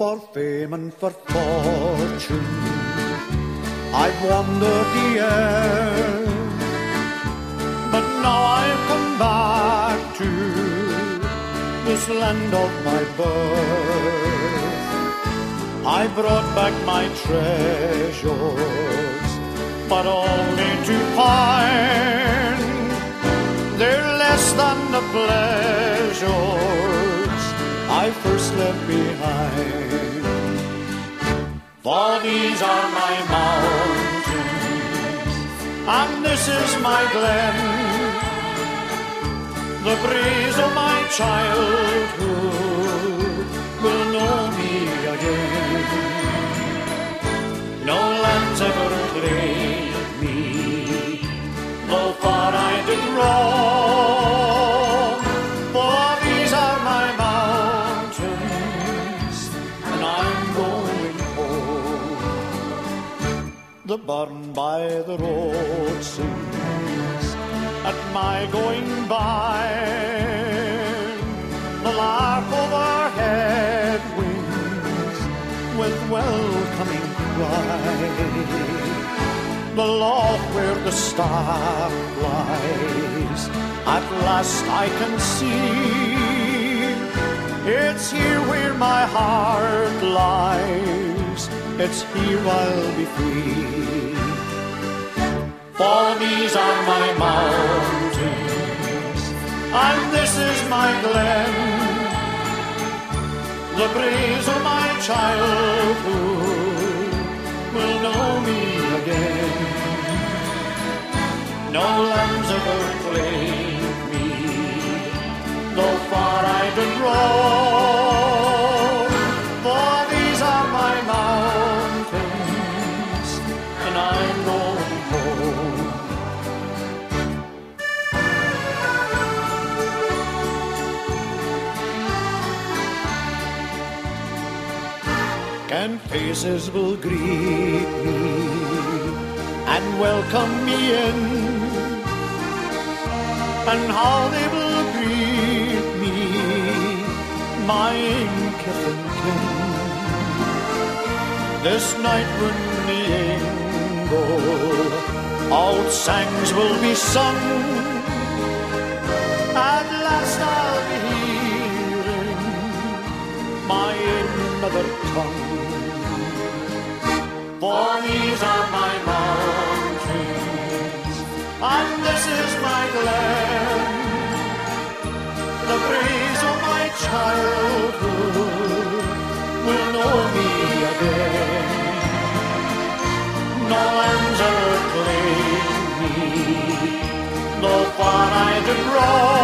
For fame and for fortune, I've wandered the air, but now I've come back to this land of my birth. I brought back my treasures, but only to find they're less than the pleasures I first left behind. For these are my mountains, and this is my glen. The breeze of my childhood The barn by the road sings at my going by. The lark overhead wings with welcoming cry. The loft where the star flies, at last I can see. It's here where my heart lies. It's here I'll be free. For these are my mountains, and this is my glen. The breeze of my childhood will know me again. No lands ever claim And faces will greet me and welcome me in. And how they will greet me, my kin. This night when the ingle old songs will be sung, at last I'll be hearing my mother tongue. For these are my mountains, and this is my glen. The breeze of my childhood will know me again. No lands ever claim me, though far I did roam.